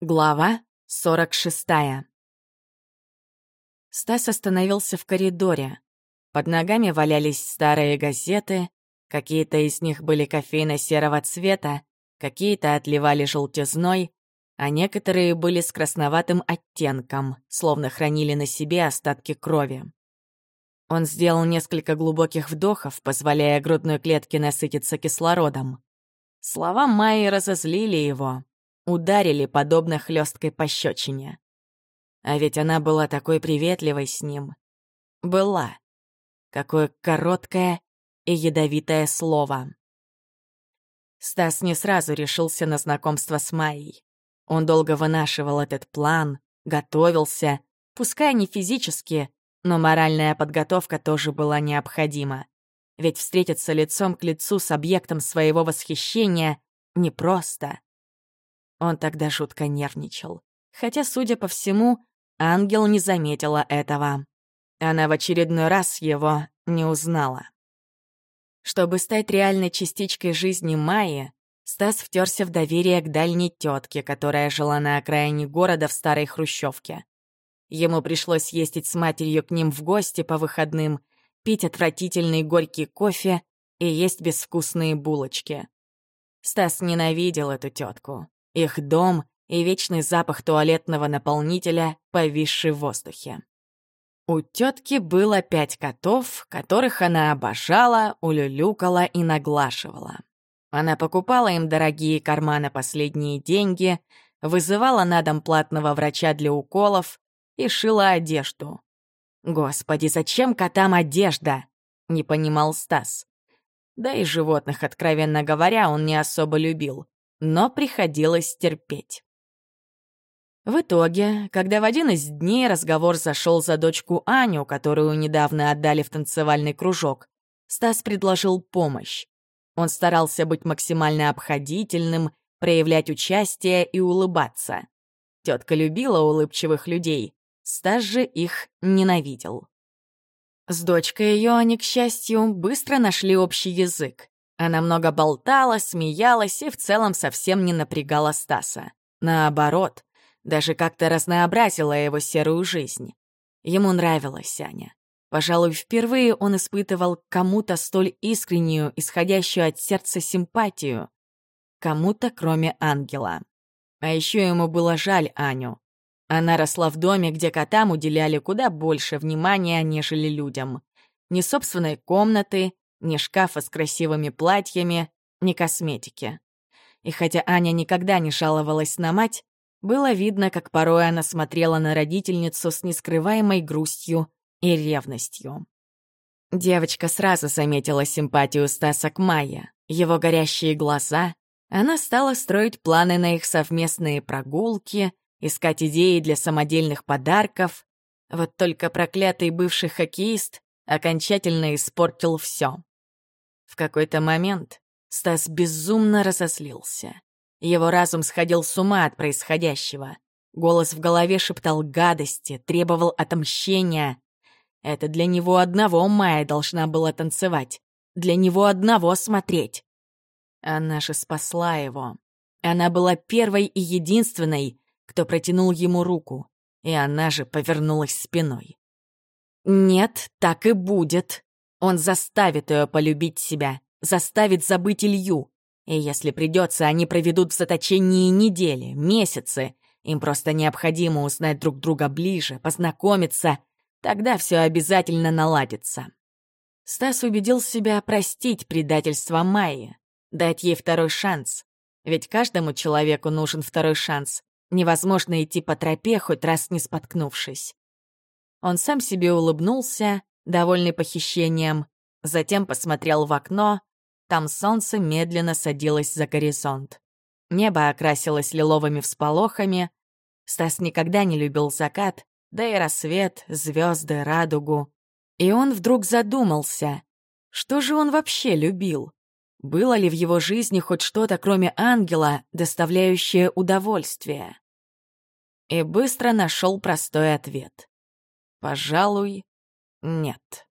Глава 46 Стас остановился в коридоре. Под ногами валялись старые газеты, какие-то из них были кофейно-серого цвета, какие-то отливали желтизной, а некоторые были с красноватым оттенком, словно хранили на себе остатки крови. Он сделал несколько глубоких вдохов, позволяя грудной клетке насытиться кислородом. Слова Майи разозлили его, ударили подобно хлесткой пощечине. А ведь она была такой приветливой с ним. Была. Какое короткое и ядовитое слово. Стас не сразу решился на знакомство с Майей. Он долго вынашивал этот план, готовился, пускай не физически, но моральная подготовка тоже была необходима. Ведь встретиться лицом к лицу с объектом своего восхищения непросто. Он тогда жутко нервничал. Хотя, судя по всему, ангел не заметила этого. Она в очередной раз его не узнала. Чтобы стать реальной частичкой жизни Майи, Стас втерся в доверие к дальней тетке, которая жила на окраине города в старой хрущевке. Ему пришлось ездить с матерью к ним в гости по выходным, пить отвратительный горький кофе и есть безвкусные булочки. Стас ненавидел эту тетку их дом и вечный запах туалетного наполнителя, повисший в воздухе. У тетки было пять котов, которых она обожала, улюлюкала и наглашивала. Она покупала им дорогие карманы последние деньги, вызывала на дом платного врача для уколов и шила одежду. «Господи, зачем котам одежда?» — не понимал Стас. Да и животных, откровенно говоря, он не особо любил но приходилось терпеть. В итоге, когда в один из дней разговор зашел за дочку Аню, которую недавно отдали в танцевальный кружок, Стас предложил помощь. Он старался быть максимально обходительным, проявлять участие и улыбаться. Тетка любила улыбчивых людей, Стас же их ненавидел. С дочкой ее они, к счастью, быстро нашли общий язык. Она много болтала, смеялась и в целом совсем не напрягала Стаса. Наоборот, даже как-то разнообразила его серую жизнь. Ему нравилась Аня. Пожалуй, впервые он испытывал кому-то столь искреннюю, исходящую от сердца симпатию. Кому-то, кроме ангела. А еще ему было жаль Аню. Она росла в доме, где котам уделяли куда больше внимания, нежели людям. Ни собственной комнаты, ни шкафа с красивыми платьями, ни косметики. И хотя Аня никогда не жаловалась на мать, было видно, как порой она смотрела на родительницу с нескрываемой грустью и ревностью. Девочка сразу заметила симпатию Стаса к Майе, его горящие глаза. Она стала строить планы на их совместные прогулки, искать идеи для самодельных подарков. Вот только проклятый бывший хоккеист окончательно испортил все. В какой-то момент Стас безумно разозлился. Его разум сходил с ума от происходящего. Голос в голове шептал гадости, требовал отомщения. Это для него одного Майя должна была танцевать. Для него одного смотреть. Она же спасла его. Она была первой и единственной, кто протянул ему руку. И она же повернулась спиной. «Нет, так и будет», он заставит ее полюбить себя, заставит забыть Илью. И если придется, они проведут в заточении недели, месяцы. Им просто необходимо узнать друг друга ближе, познакомиться. Тогда все обязательно наладится. Стас убедил себя простить предательство Майи, дать ей второй шанс. Ведь каждому человеку нужен второй шанс. Невозможно идти по тропе, хоть раз не споткнувшись. Он сам себе улыбнулся, довольный похищением, затем посмотрел в окно, там солнце медленно садилось за горизонт. Небо окрасилось лиловыми всполохами. Стас никогда не любил закат, да и рассвет, звезды, радугу. И он вдруг задумался, что же он вообще любил? Было ли в его жизни хоть что-то, кроме ангела, доставляющее удовольствие? И быстро нашел простой ответ. Пожалуй, нет.